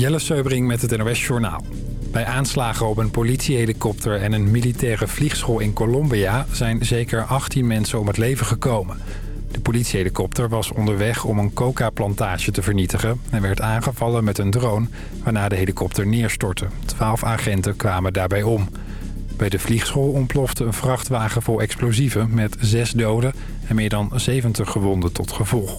Jelle Seubring met het NOS Journaal. Bij aanslagen op een politiehelikopter en een militaire vliegschool in Colombia... zijn zeker 18 mensen om het leven gekomen. De politiehelikopter was onderweg om een coca-plantage te vernietigen... en werd aangevallen met een drone waarna de helikopter neerstortte. 12 agenten kwamen daarbij om. Bij de vliegschool ontplofte een vrachtwagen vol explosieven... met zes doden en meer dan 70 gewonden tot gevolg.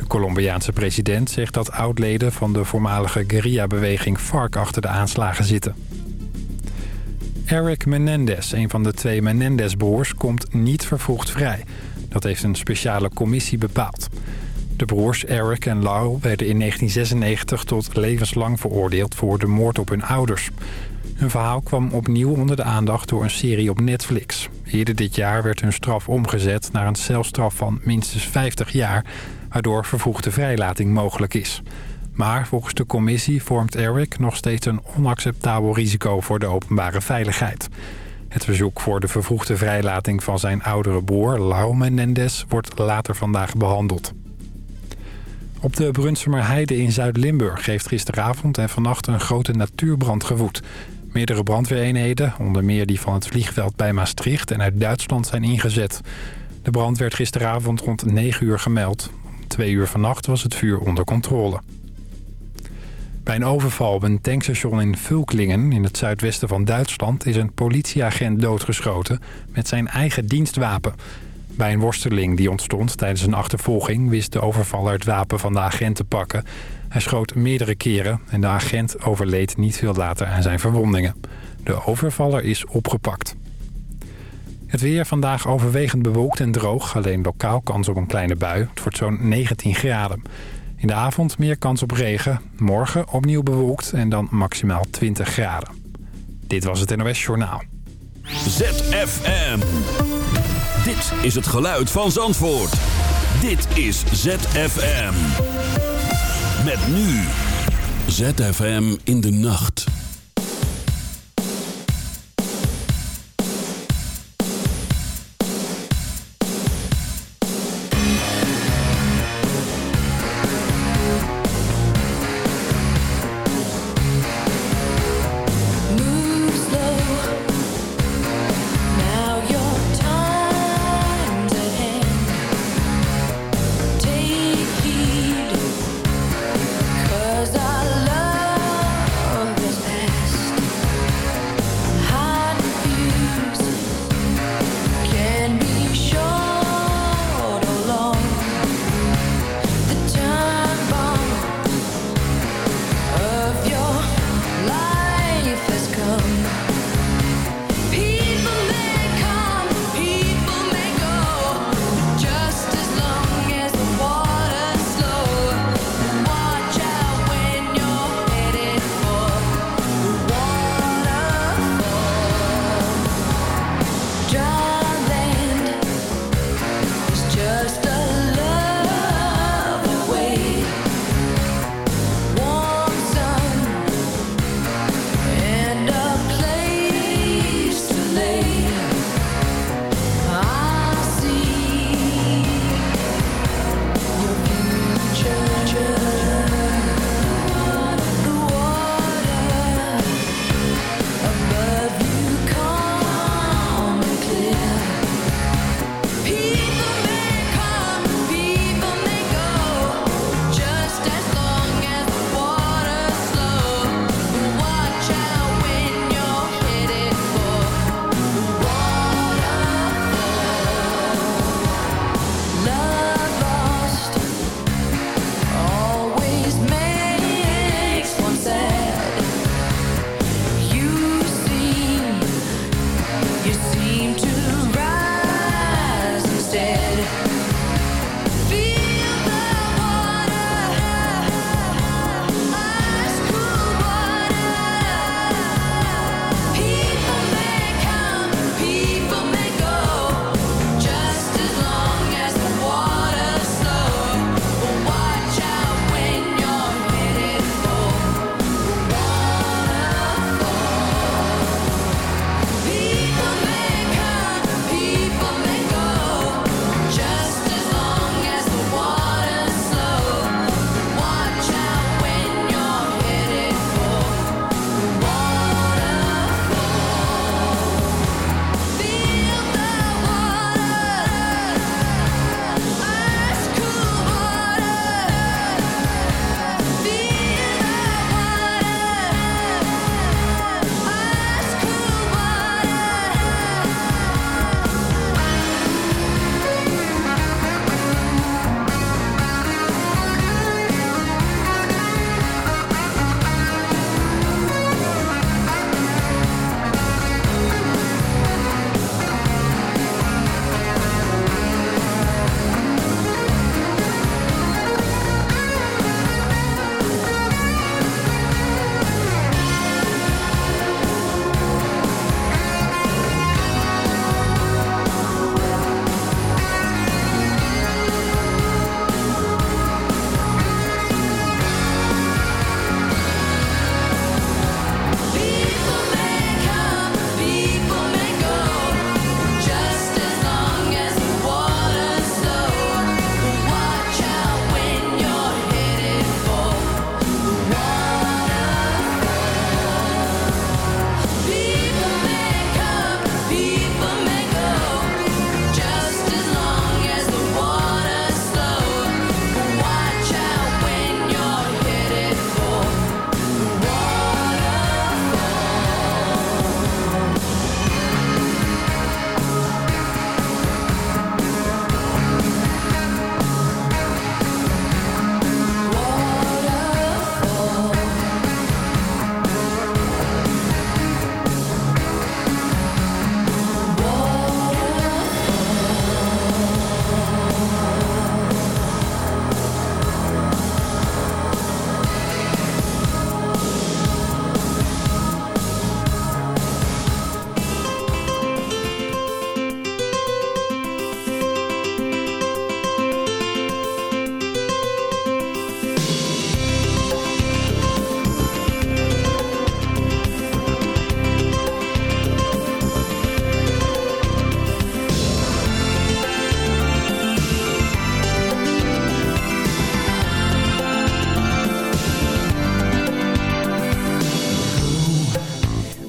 De Colombiaanse president zegt dat oudleden van de voormalige guerrilla-beweging FARC achter de aanslagen zitten. Eric Menendez, een van de twee Menendez-broers, komt niet vervroegd vrij. Dat heeft een speciale commissie bepaald. De broers Eric en Lau werden in 1996 tot levenslang veroordeeld voor de moord op hun ouders. Hun verhaal kwam opnieuw onder de aandacht door een serie op Netflix. Eerder dit jaar werd hun straf omgezet naar een celstraf van minstens 50 jaar waardoor vervroegde vrijlating mogelijk is. Maar volgens de commissie vormt Eric nog steeds een onacceptabel risico voor de openbare veiligheid. Het verzoek voor de vervroegde vrijlating van zijn oudere broer Lau Menendez wordt later vandaag behandeld. Op de Brunsumer Heide in Zuid-Limburg heeft gisteravond en vannacht een grote natuurbrand gewoed. Meerdere brandweereenheden, onder meer die van het vliegveld bij Maastricht en uit Duitsland, zijn ingezet. De brand werd gisteravond rond 9 uur gemeld twee uur vannacht was het vuur onder controle. Bij een overval op een tankstation in Vulklingen in het zuidwesten van Duitsland... is een politieagent doodgeschoten met zijn eigen dienstwapen. Bij een worsteling die ontstond tijdens een achtervolging... wist de overvaller het wapen van de agent te pakken. Hij schoot meerdere keren en de agent overleed niet veel later aan zijn verwondingen. De overvaller is opgepakt. Het weer vandaag overwegend bewolkt en droog. Alleen lokaal kans op een kleine bui. Het wordt zo'n 19 graden. In de avond meer kans op regen. Morgen opnieuw bewolkt en dan maximaal 20 graden. Dit was het NOS Journaal. ZFM. Dit is het geluid van Zandvoort. Dit is ZFM. Met nu. ZFM in de nacht.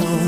more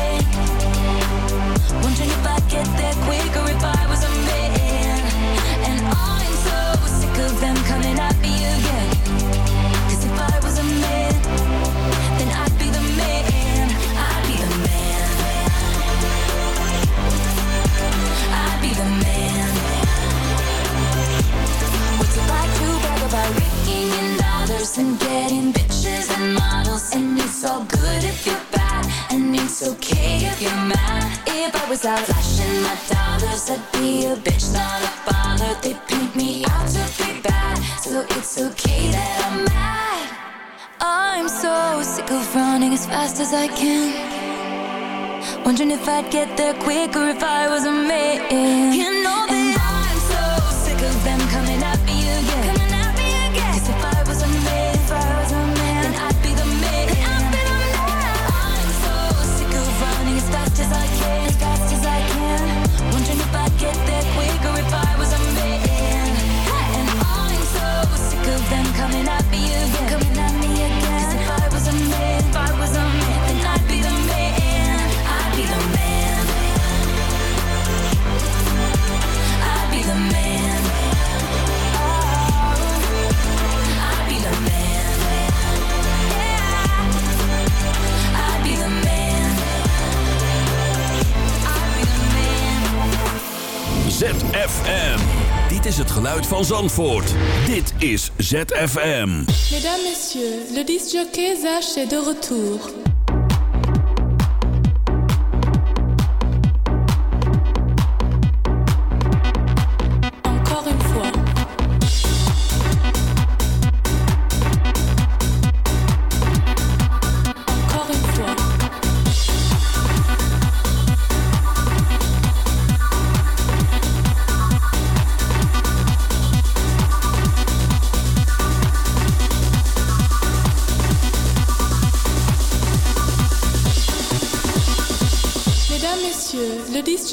if I'd get there quicker if I was a man. You know is het geluid van Zandvoort. Dit is ZFM. Mesdames, messieurs, le disjockey Zach est de retour.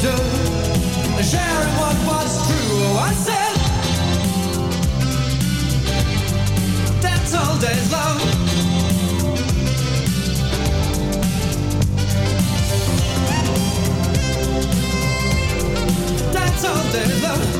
sharing what was true. that's all there's love. That's all there's love.